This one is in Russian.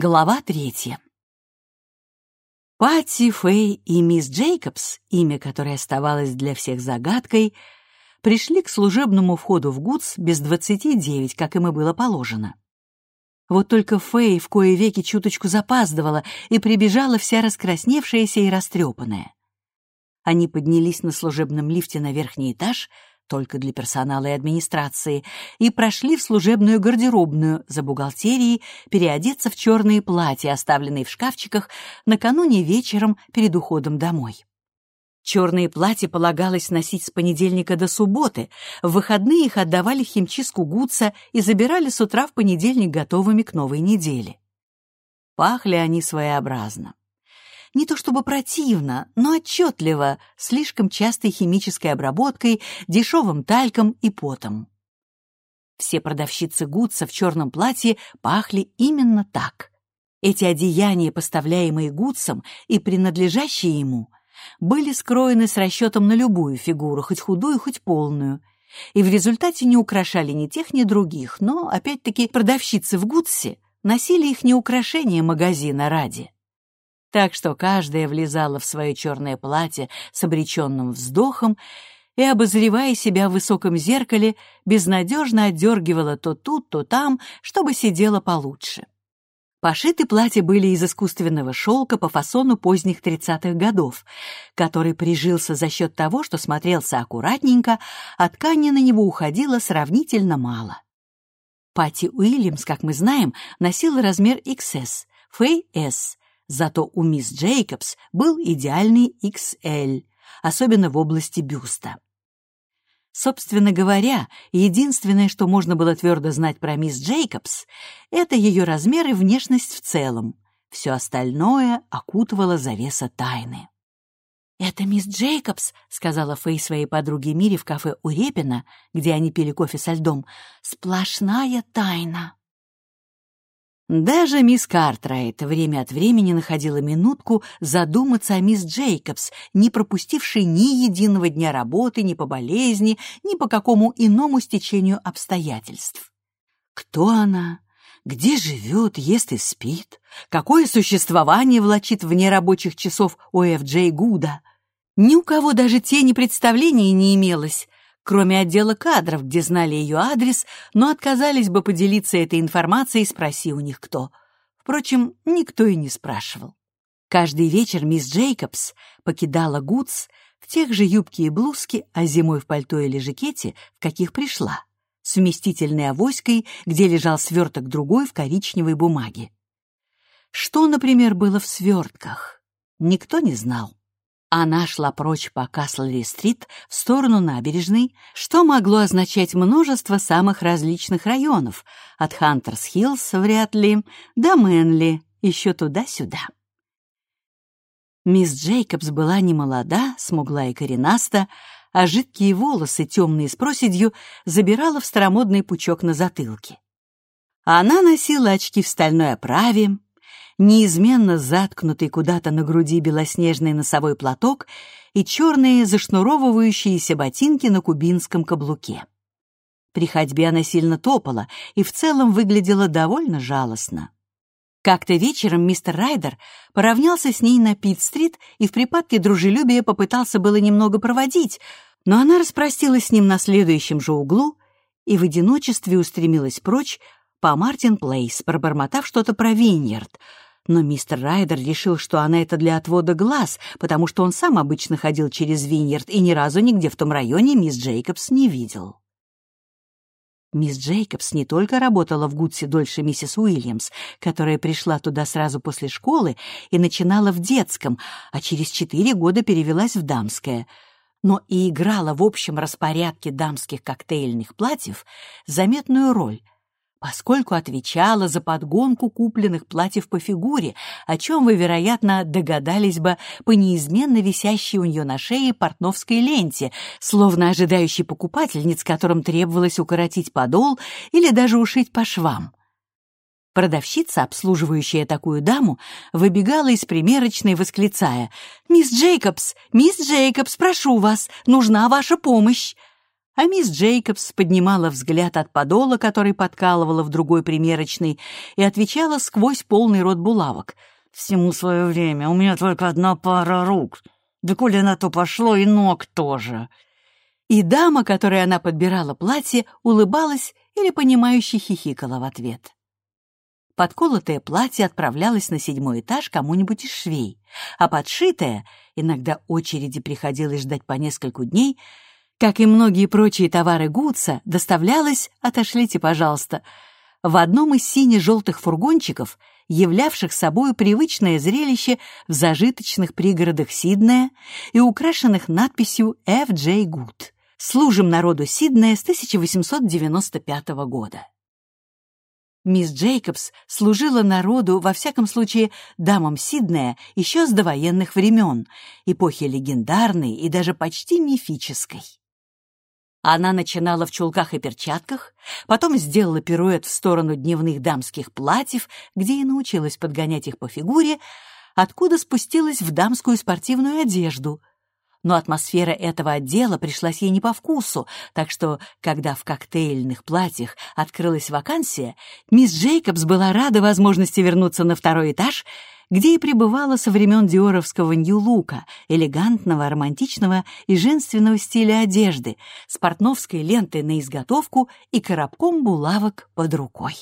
Глава третья. Патти, Фэй и мисс Джейкобс, имя которой оставалось для всех загадкой, пришли к служебному входу в Гудс без двадцати девять, как им и было положено. Вот только Фэй в кое веки чуточку запаздывала и прибежала вся раскрасневшаяся и растрепанная. Они поднялись на служебном лифте на верхний этаж — только для персонала и администрации, и прошли в служебную гардеробную за бухгалтерией переодеться в черные платья, оставленные в шкафчиках накануне вечером перед уходом домой. Черные платья полагалось носить с понедельника до субботы, в выходные их отдавали в химчистку Гудса и забирали с утра в понедельник готовыми к новой неделе. Пахли они своеобразно не то чтобы противно, но отчетливо, слишком частой химической обработкой, дешевым тальком и потом. Все продавщицы Гудса в черном платье пахли именно так. Эти одеяния, поставляемые Гудсом и принадлежащие ему, были скроены с расчетом на любую фигуру, хоть худую, хоть полную, и в результате не украшали ни тех, ни других, но, опять-таки, продавщицы в Гудсе носили их не украшение магазина ради так что каждая влезала в свое черное платье с обреченным вздохом и, обозревая себя в высоком зеркале, безнадежно отдергивала то тут, то там, чтобы сидела получше. Пошиты платья были из искусственного шелка по фасону поздних тридцатых годов, который прижился за счет того, что смотрелся аккуратненько, а ткани на него уходило сравнительно мало. Пати Уильямс, как мы знаем, носила размер XS, Фэй — S, Зато у мисс Джейкобс был идеальный XL, особенно в области бюста. Собственно говоря, единственное, что можно было твердо знать про мисс Джейкобс, это ее размер и внешность в целом. Все остальное окутывало завеса тайны. «Это мисс Джейкобс», — сказала Фэй своей подруге Мире в кафе у Репина, где они пили кофе со льдом, — «сплошная тайна». Даже мисс Картрайт время от времени находила минутку задуматься о мисс Джейкобс, не пропустившей ни единого дня работы, ни по болезни, ни по какому иному стечению обстоятельств. Кто она? Где живет, ест и спит? Какое существование влачит вне рабочих часов у Ф. Джей Гуда? Ни у кого даже тени представления не имелось, кроме отдела кадров, где знали ее адрес, но отказались бы поделиться этой информацией, спроси у них кто. Впрочем, никто и не спрашивал. Каждый вечер мисс Джейкобс покидала Гудс в тех же юбке и блузке, а зимой в пальто или жакете, в каких пришла, с вместительной авоськой, где лежал сверток другой в коричневой бумаге. Что, например, было в свертках, никто не знал. Она шла прочь по Каслери-стрит в сторону набережной, что могло означать множество самых различных районов, от Хантерс-Хиллс вряд ли до Мэнли, еще туда-сюда. Мисс Джейкобс была не молода, смугла и коренаста, а жидкие волосы, темные с проседью, забирала в старомодный пучок на затылке. Она носила очки в стальной оправе, неизменно заткнутый куда-то на груди белоснежный носовой платок и черные зашнуровывающиеся ботинки на кубинском каблуке. При ходьбе она сильно топала и в целом выглядела довольно жалостно. Как-то вечером мистер Райдер поравнялся с ней на Пит-стрит и в припадке дружелюбия попытался было немного проводить, но она распростилась с ним на следующем же углу и в одиночестве устремилась прочь по Мартин-Плейс, пробормотав что-то про Виньерд — но мистер Райдер решил, что она это для отвода глаз, потому что он сам обычно ходил через Виньерд и ни разу нигде в том районе мисс Джейкобс не видел. Мисс Джейкобс не только работала в Гудсе дольше миссис Уильямс, которая пришла туда сразу после школы и начинала в детском, а через четыре года перевелась в дамское, но и играла в общем распорядке дамских коктейльных платьев заметную роль — поскольку отвечала за подгонку купленных платьев по фигуре, о чем вы, вероятно, догадались бы по неизменно висящей у нее на шее портновской ленте, словно ожидающей покупательниц, которым требовалось укоротить подол или даже ушить по швам. Продавщица, обслуживающая такую даму, выбегала из примерочной, восклицая «Мисс Джейкобс! Мисс Джейкобс, прошу вас! Нужна ваша помощь!» А мисс Джейкобс поднимала взгляд от подола, который подкалывала в другой примерочной, и отвечала сквозь полный рот булавок. «Всему свое время, у меня только одна пара рук. Да коли на то пошло, и ног тоже». И дама, которой она подбирала платье, улыбалась или понимающе хихикала в ответ. Подколотое платье отправлялось на седьмой этаж кому-нибудь из швей, а подшитое, иногда очереди приходилось ждать по нескольку дней, как и многие прочие товары Гудса, доставлялось, отошлите, пожалуйста, в одном из сине-желтых фургончиков, являвших собой привычное зрелище в зажиточных пригородах Сиднея и украшенных надписью «Ф. Джей Гуд». «Служим народу Сиднея с 1895 года». Мисс Джейкобс служила народу, во всяком случае, дамам Сиднея еще с довоенных времен, эпохи легендарной и даже почти мифической. Она начинала в чулках и перчатках, потом сделала пируэт в сторону дневных дамских платьев, где и научилась подгонять их по фигуре, откуда спустилась в дамскую спортивную одежду. Но атмосфера этого отдела пришлась ей не по вкусу, так что, когда в коктейльных платьях открылась вакансия, мисс Джейкобс была рада возможности вернуться на второй этаж — где и пребывала со времен диоровского нью-лука, элегантного, романтичного и женственного стиля одежды, с портновской лентой на изготовку и коробком булавок под рукой.